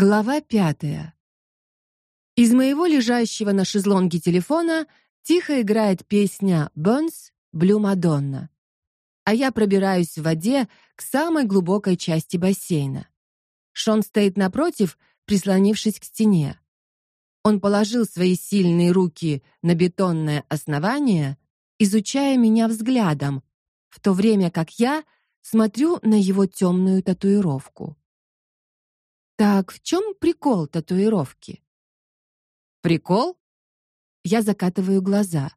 Глава пятая. Из моего лежащего на шезлонге телефона тихо играет песня Bones Blue Madonna. А я пробираюсь в воде к самой глубокой части бассейна. Шон стоит напротив, прислонившись к стене. Он положил свои сильные руки на бетонное основание, изучая меня взглядом, в то время как я смотрю на его темную татуировку. Так в чем прикол татуировки? Прикол? Я закатываю глаза.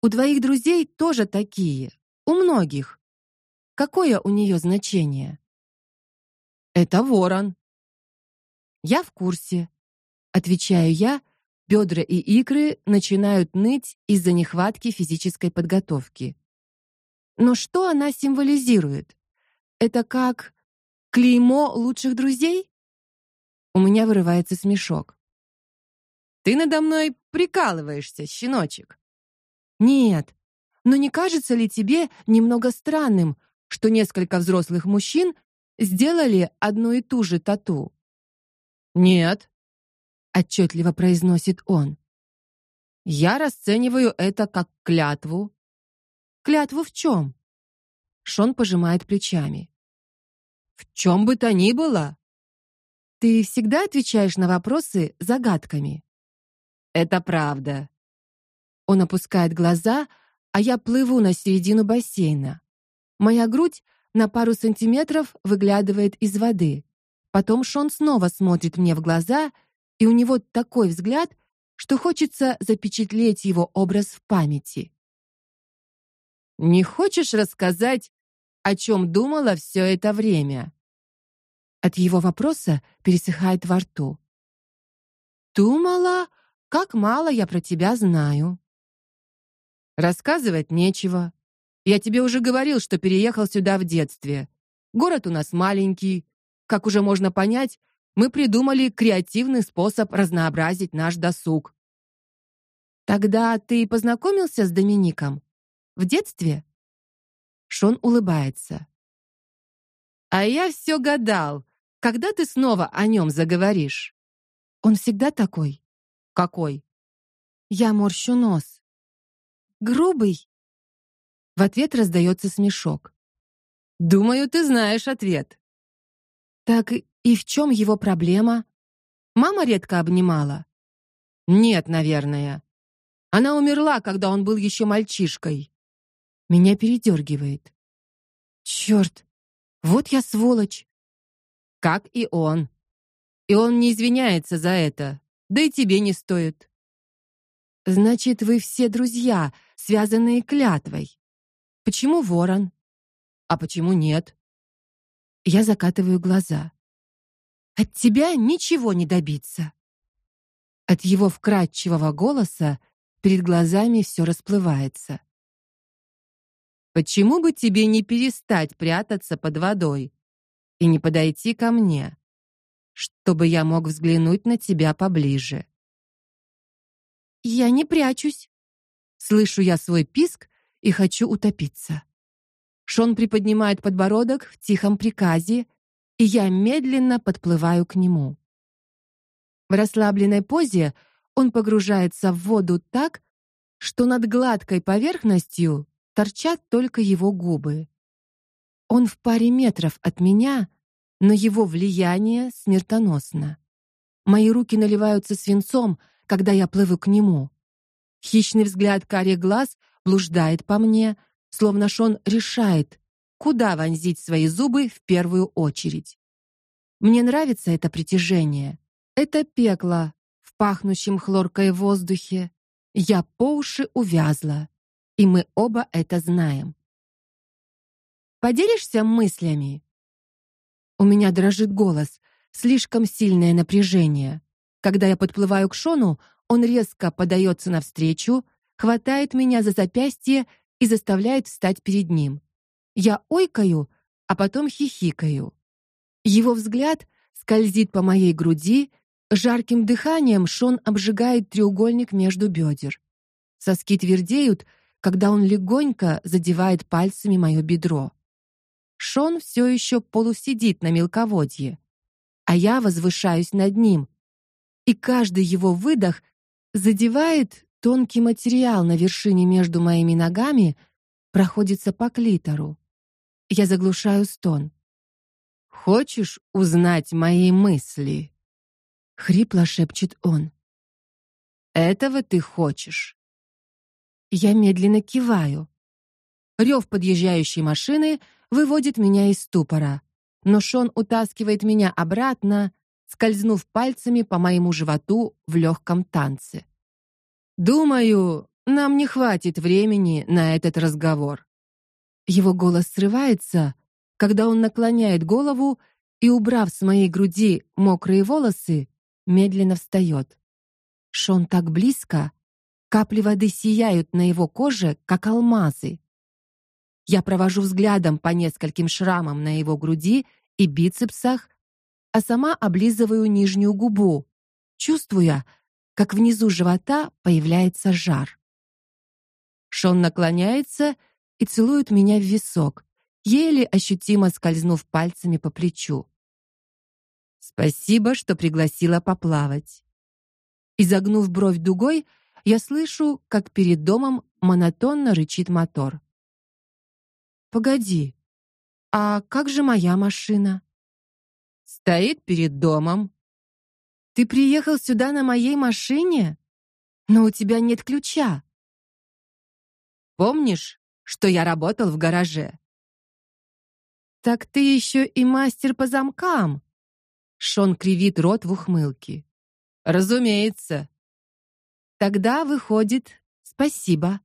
У двоих друзей тоже такие, у многих. Какое у нее значение? Это ворон. Я в курсе, отвечаю я. Бедра и икры начинают ныть из-за нехватки физической подготовки. Но что она символизирует? Это как клеймо лучших друзей? У меня вырывается смешок. Ты надо мной прикалываешься, щеночек. Нет. Но не кажется ли тебе немного странным, что несколько взрослых мужчин сделали одну и ту же тату? Нет, отчетливо произносит он. Я расцениваю это как клятву. Клятву в чем? Шон пожимает плечами. В чем бы то ни было, ты всегда отвечаешь на вопросы загадками. Это правда. Он опускает глаза, а я плыву на середину бассейна. Моя грудь на пару сантиметров выглядывает из воды. Потом Шон снова смотрит мне в глаза, и у него такой взгляд, что хочется запечатлеть его образ в памяти. Не хочешь рассказать, о чем думала все это время? От его вопроса пересыхает во рту. Думала, как мало я про тебя знаю. Рассказывать нечего. Я тебе уже говорил, что переехал сюда в детстве. Город у нас маленький. Как уже можно понять, мы придумали креативный способ разнообразить наш досуг. Тогда ты познакомился с Домиником в детстве? Шон улыбается. А я все гадал, когда ты снова о нем заговоришь? Он всегда такой. Какой? Я морщу нос. Грубый. В ответ раздается смешок. Думаю, ты знаешь ответ. Так и в чем его проблема? Мама редко обнимала. Нет, наверное. Она умерла, когда он был еще мальчишкой. Меня передергивает. Черт, вот я сволочь как и он. И он не извиняется за это. Да и тебе не стоит. Значит, вы все друзья, связанные клятвой. Почему Ворон? А почему нет? Я закатываю глаза. От тебя ничего не добиться. От его вкрадчивого голоса перед глазами все расплывается. Почему бы тебе не перестать прятаться под водой? И не подойти ко мне, чтобы я мог взглянуть на тебя поближе. Я не прячусь. Слышу я свой писк и хочу утопиться. Шон приподнимает подбородок в тихом приказе, и я медленно подплываю к нему. В расслабленной позе он погружается в воду так, что над гладкой поверхностью торчат только его губы. Он в паре метров от меня, но его влияние смертоносно. Мои руки наливаются свинцом, когда я плыву к нему. Хищный взгляд карих глаз блуждает по мне, словно Шон решает, куда вонзить свои зубы в первую очередь. Мне нравится это притяжение. Это пекло в пахнущем хлоркой воздухе. Я по уши увязла, и мы оба это знаем. Поделишься мыслями? У меня дрожит голос, слишком сильное напряжение. Когда я подплываю к Шону, он резко подается навстречу, хватает меня за запястье и заставляет встать перед ним. Я ойкаю, а потом хихикаю. Его взгляд скользит по моей груди, жарким дыханием Шон обжигает треугольник между бедер. Соски твердеют, когда он легонько задевает пальцами мое бедро. Шон все еще полусидит на мелководье. а я возвышаюсь над ним. И каждый его выдох задевает тонкий материал на вершине между моими ногами, проходится по клитору. Я заглушаю стон. Хочешь узнать мои мысли? хрипло шепчет он. Этого ты хочешь? Я медленно киваю. Рев подъезжающей машины выводит меня из ступора, но Шон утаскивает меня обратно, скользнув пальцами по моему животу в легком танце. Думаю, нам не хватит времени на этот разговор. Его голос срывается, когда он наклоняет голову и, убрав с моей груди мокрые волосы, медленно встает. Шон так близко, капли воды сияют на его коже, как алмазы. Я провожу взглядом по нескольким шрамам на его груди и бицепсах, а сама облизываю нижнюю губу, чувствуя, как внизу живота появляется жар. Шон наклоняется и целует меня в висок, еле ощутимо скользнув пальцами по плечу. Спасибо, что пригласила поплавать. Изогнув бровь дугой, я слышу, как перед домом монотонно рычит мотор. Погоди. А как же моя машина? Стоит перед домом. Ты приехал сюда на моей машине? Но у тебя нет ключа. Помнишь, что я работал в гараже. Так ты еще и мастер по замкам. Шон кривит рот в ухмылке. Разумеется. Тогда выходит, спасибо.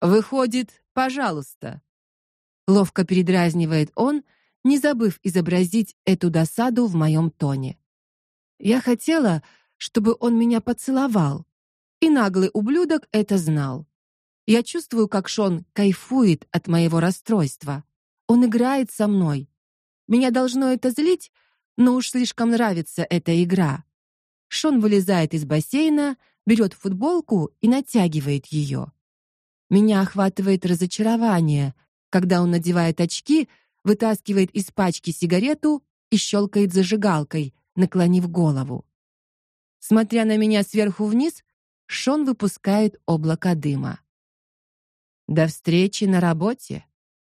Выходит, пожалуйста. Ловко передразнивает он, не забыв изобразить эту досаду в моем тоне. Я хотела, чтобы он меня поцеловал, и наглый ублюдок это знал. Я чувствую, как Шон кайфует от моего расстройства. Он играет со мной. Меня должно это злить, но уж слишком нравится эта игра. Шон вылезает из бассейна, берет футболку и натягивает ее. Меня охватывает разочарование, когда он надевает очки, вытаскивает из пачки сигарету и щелкает зажигалкой, наклонив голову. Смотря на меня сверху вниз, Шон выпускает облако дыма. До встречи на работе.